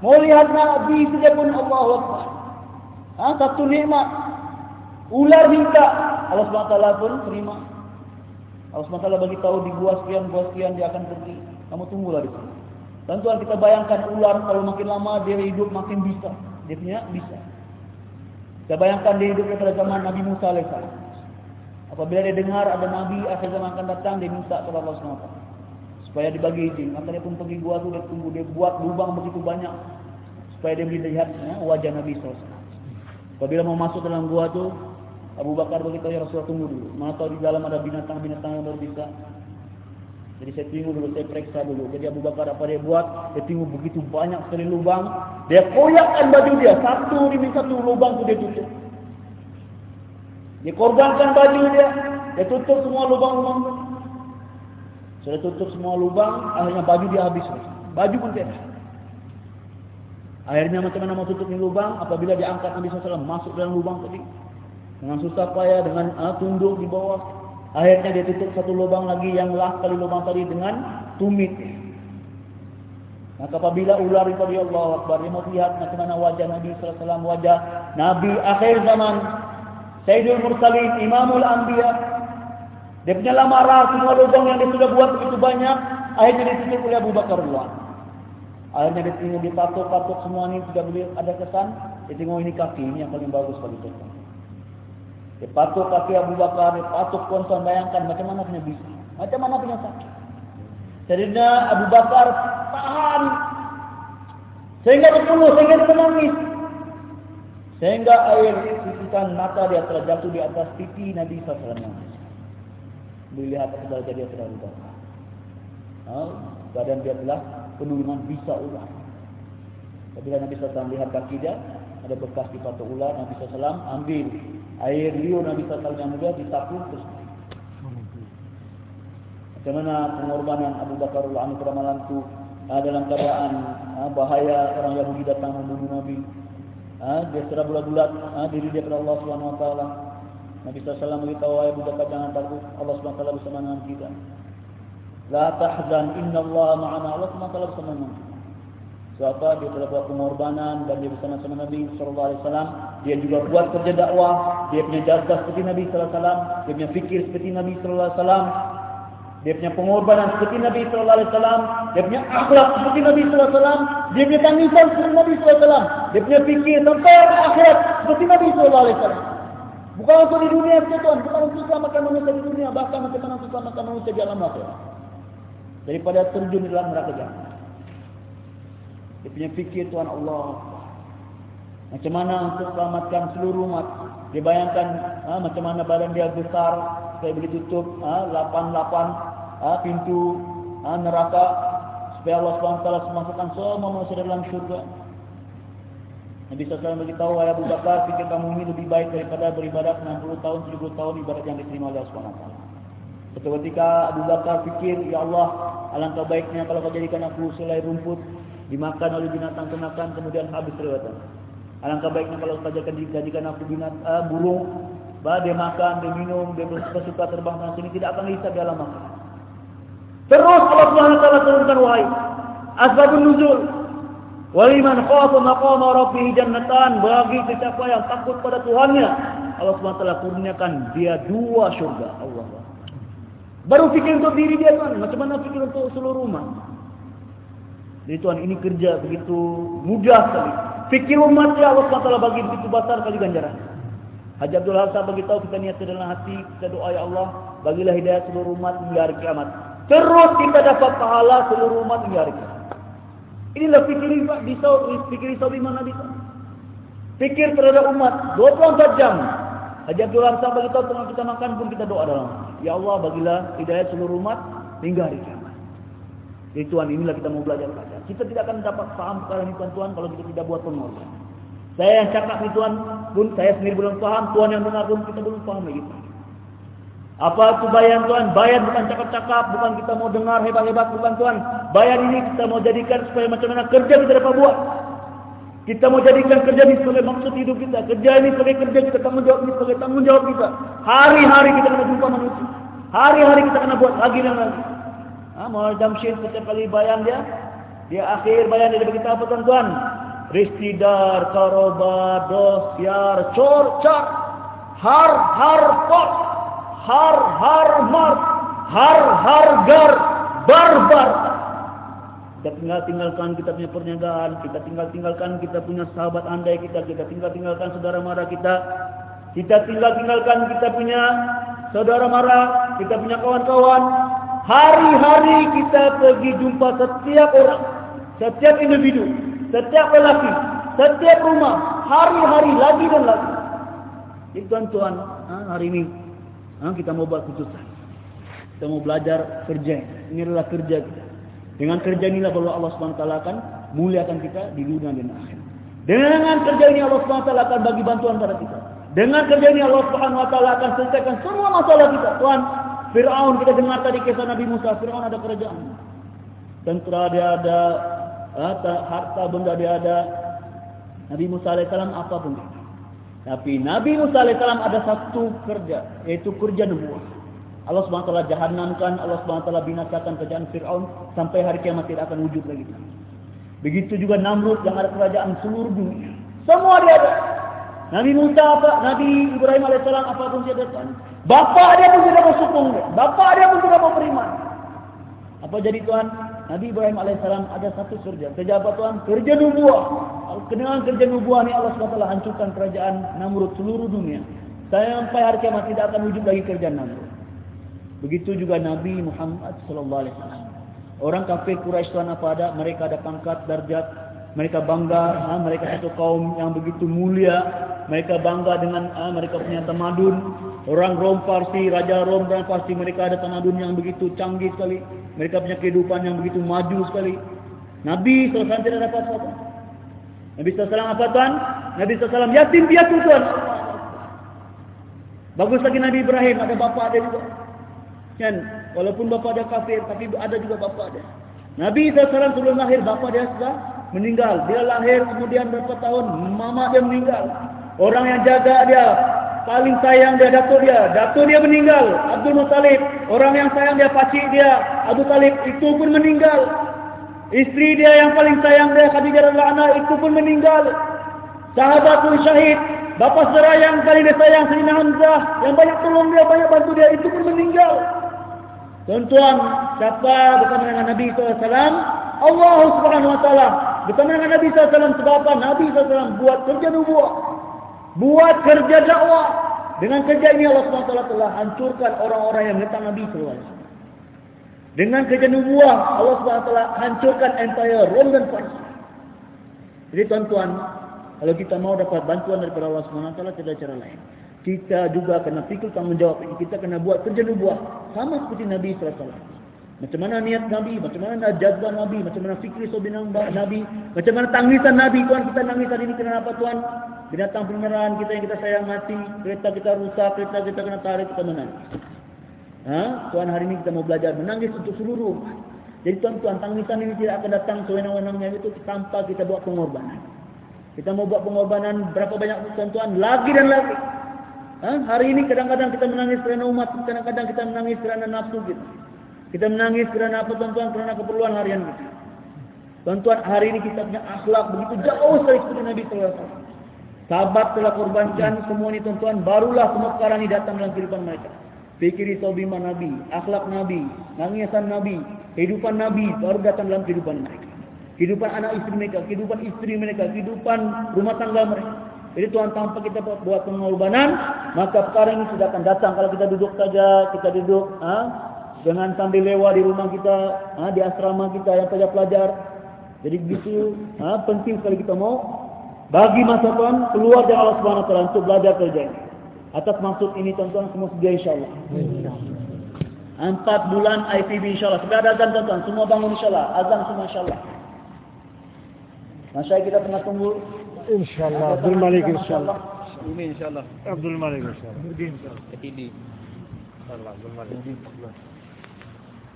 Mau lihat Nabi saja pun Allah Akbar. Ha, satu nikmat. Ular minta. Allah SWT pun terima. Allah SWT bagi tahu di gua sekian, gua sekian dia akan pergi. Kamu tunggulah di sini. Tentuan kita bayangkan ular kalau makin lama dia hidup makin bisa. Dia punya bisa. Kita bayangkan dia hidup pada zaman Nabi Musa alaihissalam. Apabila dia dengar ada Nabi akhir zaman akan datang, dia minta kepada Allah SWT. Supaya dibagi izin. Maka dia pun pergi gua tu, dia tunggu, dia buat lubang begitu banyak. Supaya dia lihat ya, wajah Nabi SAW. Apabila mau masuk dalam gua tu, Abu Bakar beritahu ya Rasulullah tunggu dulu. Mana tahu di dalam ada binatang-binatang yang baru bisa. Jadi saya tunggu dulu, saya periksa dulu. Jadi Abu Bakar apa dia buat? Dia tunggu begitu banyak sekali lubang. Dia koyakkan baju dia. Satu demi satu lubang tu dia tutup. Dia korbankan baju dia. Dia tutup semua lubang-lubang. Sudah tutup semua lubang, akhirnya baju dia habis. Baju pun tidak. Akhirnya macam mana mau tutup ini lubang? Apabila dia angkat Nabi SAW masuk dalam lubang tadi. Dengan susah payah, dengan uh, tunduk di bawah. Akhirnya dia tutup satu lubang lagi yang lah kali lubang tadi dengan tumit. Maka apabila ular itu dia Allah Akbar. Dia mau lihat macam mana wajah Nabi SAW. Wajah Nabi akhir zaman Sayyidul Mursalin, Imamul Anbiya. Dia punya lamaran semua lubang yang dia sudah buat begitu banyak. Akhirnya dia ditutup oleh Abu Bakar Allah. Akhirnya dia tengok, dia patok-patok semua ini sudah boleh ada kesan. Dia tengok ini kaki, ini yang paling bagus bagi kita. Dia patok kaki Abu Bakar, dia patok konson, bayangkan macam mana punya bisa. Macam mana punya sakit. Jadinya Abu Bakar tahan. Sehingga tunggu, sehingga menangis. Sehingga air sisikan mata dia telah jatuh di atas pipi Nabi SAW. Melihat apa dia telah lupa. Ha? Badan dia telah penuh dengan bisa ular. Apabila Nabi SAW lihat kaki dia, ada bekas di patok ular, Nabi SAW ambil air liur Nabi SAW yang mulia, disapu terus. Macam mana pengorbanan Abu Bakar Anu pada malam itu uh, dalam keadaan uh, bahaya orang Yahudi datang membunuh Nabi. Uh, dia serah bulat-bulat uh, diri dia kepada Allah Subhanahu Wa Taala. Nabi SAW beritahu Abu Bakar jangan takut Allah Subhanahu Wa Taala bersama dengan kita. La tahzan inna Allah ma'ana Allah Subhanahu Wa Taala bersama dengan kita. Sebab dia telah buat pengorbanan dan dia bersama sama Nabi sallallahu alaihi wasallam. Dia juga buat kerja dakwah, dia punya jasa seperti Nabi sallallahu alaihi wasallam, dia punya fikir seperti Nabi sallallahu alaihi wasallam. Dia punya pengorbanan seperti Nabi sallallahu alaihi wasallam, dia punya akhlak seperti Nabi sallallahu alaihi wasallam, dia punya tangisan seperti Nabi sallallahu alaihi wasallam, dia punya fikir sampai akhirat seperti Nabi sallallahu alaihi wasallam. Bukan untuk di dunia tuan, bukan untuk selamatkan manusia di dunia, bahkan untuk selamatkan manusia di alam akhirat. Daripada terjun dalam neraka jahanam. Dia punya fikir Tuhan Allah. Macam mana untuk selamatkan seluruh umat. Dia bayangkan ha, macam mana badan dia besar. Saya boleh tutup ha, ha, pintu ha, neraka. Supaya Allah SWT memasukkan semua manusia dalam syurga. Nabi SAW beritahu, Wahai Abu Bakar, fikir kamu ini lebih baik daripada beribadat 60 tahun, 70 tahun ibadat yang diterima oleh Allah SWT. Ketika Abu Bakar fikir, Ya Allah, alangkah baiknya kalau kau jadikan aku selai rumput dimakan oleh binatang ternakan kemudian habis lewatan. Alangkah baiknya kalau saja dijadikan aku binat uh, burung, bah dia makan, dia minum, dia bersuka-suka terbang ke sini tidak akan hisab di alam makan. Terus Allah Subhanahu taala turunkan wahai asbabun nuzul Waliman khafa maqama rabbih jannatan bagi siapa yang takut pada Tuhannya Allah Subhanahu taala kurniakan dia dua syurga Allah. Baru fikir untuk diri dia tuan, macam mana fikir untuk seluruh umat? Jadi tuan ini kerja begitu mudah sekali. Fikir umat ya Allah SWT bagi begitu besar kali ganjaran. Haji Abdul Hasan bagi tahu kita niat dalam hati, kita doa ya Allah, bagilah hidayah seluruh umat hingga hari kiamat. Terus kita dapat pahala seluruh umat hingga hari kiamat. Inilah fikir risau, fikir risau di mana bisa. Fikir terhadap umat 24 jam. Haji Abdul Hasan bagi tahu tengah kita makan pun kita doa dalam. Ya Allah bagilah hidayah seluruh umat hingga hari kiamat. Jadi Tuhan inilah kita mau belajar belajar. Kita tidak akan dapat paham perkara ini Tuhan kalau kita tidak buat pengorbanan. Saya yang cakap ni Tuhan pun saya sendiri belum paham. Tuhan yang dengar pun kita belum paham lagi. Apa itu bayan Tuhan? Bayan bukan cakap-cakap, bukan kita mau dengar hebat-hebat, bukan Tuhan. Bayan ini kita mau jadikan supaya macam mana kerja kita dapat buat. Kita mau jadikan kerja ini sebagai maksud hidup kita. Kerja ini sebagai kerja kita, tanggungjawab ini sebagai tanggungjawab kita. Hari-hari kita kena jumpa manusia. Hari-hari kita kena buat lagi dan lagi. Ha, Muhammad Jamshid setiap kali bayan dia, dia akhir bayan dia, dia beritahu apa tuan-tuan? Ristidar, karoba, dos, yar, cor, car, har, har, pot, har, har, mar, har, har, gar, bar, bar. Kita tinggal tinggalkan kita punya perniagaan, kita tinggal tinggalkan kita punya sahabat andai kita, kita tinggal tinggalkan saudara mara kita, kita tinggal tinggalkan kita punya saudara mara, kita punya kawan-kawan, Hari-hari kita pergi jumpa setiap orang, setiap individu, setiap lelaki, setiap rumah, hari-hari lagi dan lagi. Jadi tuan-tuan, ha, hari ini kita mau buat keputusan. Kita mau belajar kerja. Ini adalah kerja kita. Dengan kerja inilah baru Allah SWT akan muliakan kita di dunia dan akhir. Dengan kerja ini Allah SWT akan bagi bantuan pada kita. Dengan kerja ini Allah SWT akan selesaikan semua masalah kita. Tuhan, Fir'aun kita dengar tadi kisah Nabi Musa. Fir'aun ada kerajaan. Tentera dia ada. Harta, benda dia ada. Nabi Musa AS apa pun. Tapi Nabi Musa AS ada satu kerja. Iaitu kerja nubuah. Allah SWT jahannamkan. Allah SWT binasakan kerajaan Fir'aun. Sampai hari kiamat tidak akan wujud lagi. Begitu juga Namrud yang ada kerajaan seluruh dunia. Semua dia ada. Nabi Musa apa? Nabi Ibrahim AS apa pun dia datang. Bapa dia pun tidak mau sokong dia. Bapa dia pun tidak mau beriman. Apa jadi Tuhan? Nabi Ibrahim AS ada satu kerja. Kerja apa Tuhan? Kerja nubuah. Dengan kerja nubuah ni Allah SWT hancurkan kerajaan Namrud seluruh dunia. Sampai hari kiamat tidak akan wujud lagi kerajaan Namrud. Begitu juga Nabi Muhammad SAW. Orang kafir Quraisy Tuhan apa ada? Mereka ada pangkat, darjat. Mereka bangga. Ha? Mereka satu kaum yang begitu mulia. Mereka bangga dengan ha? mereka punya tamadun. Orang Rom Parsi, Raja Rom dan Parsi mereka ada tamadun yang begitu canggih sekali. Mereka punya kehidupan yang begitu maju sekali. Nabi selesai tidak dapat apa Nabi SAW apa tuan? Nabi SAW yatim piatu tuan. Bagus lagi Nabi Ibrahim ada bapa dia juga. Kan? Walaupun bapa dia kafir tapi ada juga bapa dia. Nabi SAW sebelum lahir bapa dia sudah meninggal. Dia lahir kemudian berapa tahun mama dia meninggal. Orang yang jaga dia paling sayang dia datuk dia. Datuk dia meninggal. Abdul Muttalib. Orang yang sayang dia pakcik dia. Abu Talib itu pun meninggal. Isteri dia yang paling sayang dia Khadijah radhiyallahu anha itu pun meninggal. Sahabat pun syahid. Bapa saudara yang paling dia sayang Sayyidina Hamzah yang banyak tolong dia, banyak bantu dia itu pun meninggal. Tuan-tuan, siapa bersama dengan Nabi SAW? Allah Subhanahu Wa Taala bersama dengan Nabi SAW sebab apa? Nabi SAW buat kerja nubuah. Buat kerja dakwah. Dengan kerja ini Allah SWT telah hancurkan orang-orang yang menentang Nabi SAW. Dengan kerja nubuah Allah SWT hancurkan empire Rom dan Fars. Jadi tuan-tuan, kalau kita mau dapat bantuan daripada Allah SWT tidak cara lain. Kita juga kena fikir tanggungjawab. Kita kena buat kerja nubuah sama seperti Nabi SAW. Macam mana niat Nabi, macam mana jazbah Nabi, macam mana fikir sobinang Nabi, macam mana tangisan Nabi. Tuan kita nangis hari ini kenapa Tuan? Binatang peliharaan kita yang kita sayang mati, kereta kita rusak, kereta kita kena tarik, kita menangis. Ha? Tuan hari ini kita mau belajar menangis untuk seluruh. Jadi tuan-tuan, tangisan ini tidak akan datang sewenang-wenangnya itu tanpa kita buat pengorbanan. Kita mau buat pengorbanan berapa banyak tuan-tuan? Lagi dan lagi. Ha? Hari ini kadang-kadang kita menangis kerana umat, kadang-kadang kita menangis kerana nafsu kita. Kita menangis kerana apa tuan-tuan? Kerana keperluan harian kita. Tuan-tuan, hari ini kita punya akhlak begitu jauh sekali seperti Nabi SAW. Sahabat telah korbankan semua ini tuan-tuan. Barulah semua perkara ini datang dalam kehidupan mereka. Fikiri tobima Nabi, akhlak Nabi, nangisan Nabi, kehidupan Nabi baru datang dalam kehidupan mereka. Kehidupan anak istri mereka, kehidupan istri mereka, kehidupan rumah tangga mereka. Jadi Tuhan tanpa kita buat pengorbanan, maka perkara ini sudah akan datang. Kalau kita duduk saja, kita duduk ha, dengan sambil lewat di rumah kita, ha, di asrama kita yang pelajar-pelajar. Jadi begitu ha, penting sekali kita mau bagi masa Tuhan keluar dari Allah Subhanahu Wa Taala untuk belajar kerja ini. Atas maksud ini tuan-tuan semua sedia insyaAllah. Empat bulan IPB insyaAllah. Sudah ada azan tuan-tuan. Semua bangun insyaAllah. Azan semua insyaAllah. Masya kita tengah tunggu. InsyaAllah. Abdul Malik insyaAllah. Umi insyaAllah. Abdul Malik insyaAllah. Ketidi. InsyaAllah. Abdul Malik.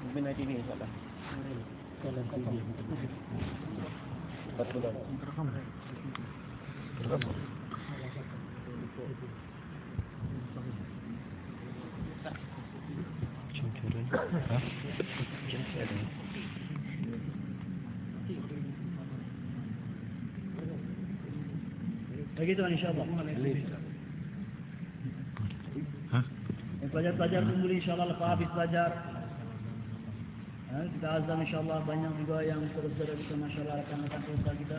Umi nanti ini insyaAllah. Empat bulan. Lagi tuan insyaAllah. Yang pelajar-pelajar tunggu insyaAllah lepas habis belajar. Ha, kita azam insyaAllah banyak juga yang saudara-saudara kita masyaAllah akan akan selesai kita.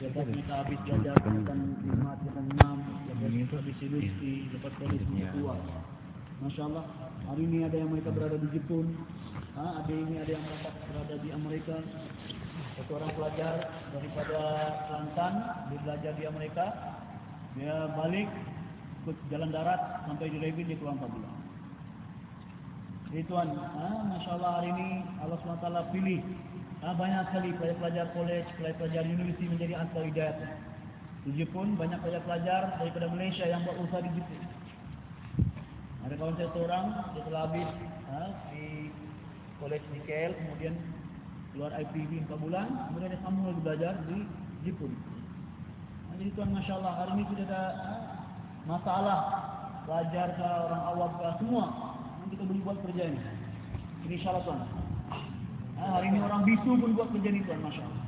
Lepas kita habis belajar akan khidmat dengan imam. Lepas habis ilusi, lepas polis tua. Masya Allah, hari ini ada yang mereka berada di Jepun, ha, ada ini ada yang mereka berada di Amerika. Satu orang pelajar daripada Kelantan, dia belajar di Amerika, dia balik ke jalan darat sampai di Revit dia keluar 4 bulan. Jadi tuan, ha, Masya Allah hari ini Allah SWT pilih ha, banyak sekali pelajar-pelajar college, pelajar-pelajar universiti menjadi asal hidayat. Di Jepun banyak pelajar-pelajar daripada Malaysia yang buat usaha di Jepun. Ada kawan saya seorang, dia telah habis ha, di college di KL, kemudian keluar IPB 4 bulan, kemudian dia sambung lagi belajar di Jepun. Ha, jadi tuan Masya Allah, hari ini tidak ada ha, masalah belajar ke orang awam ke semua. Nanti kita boleh buat kerja ini. Ini insyaAllah tuan. Ha, hari ini orang bisu pun buat kerja ini tuan Masya Allah.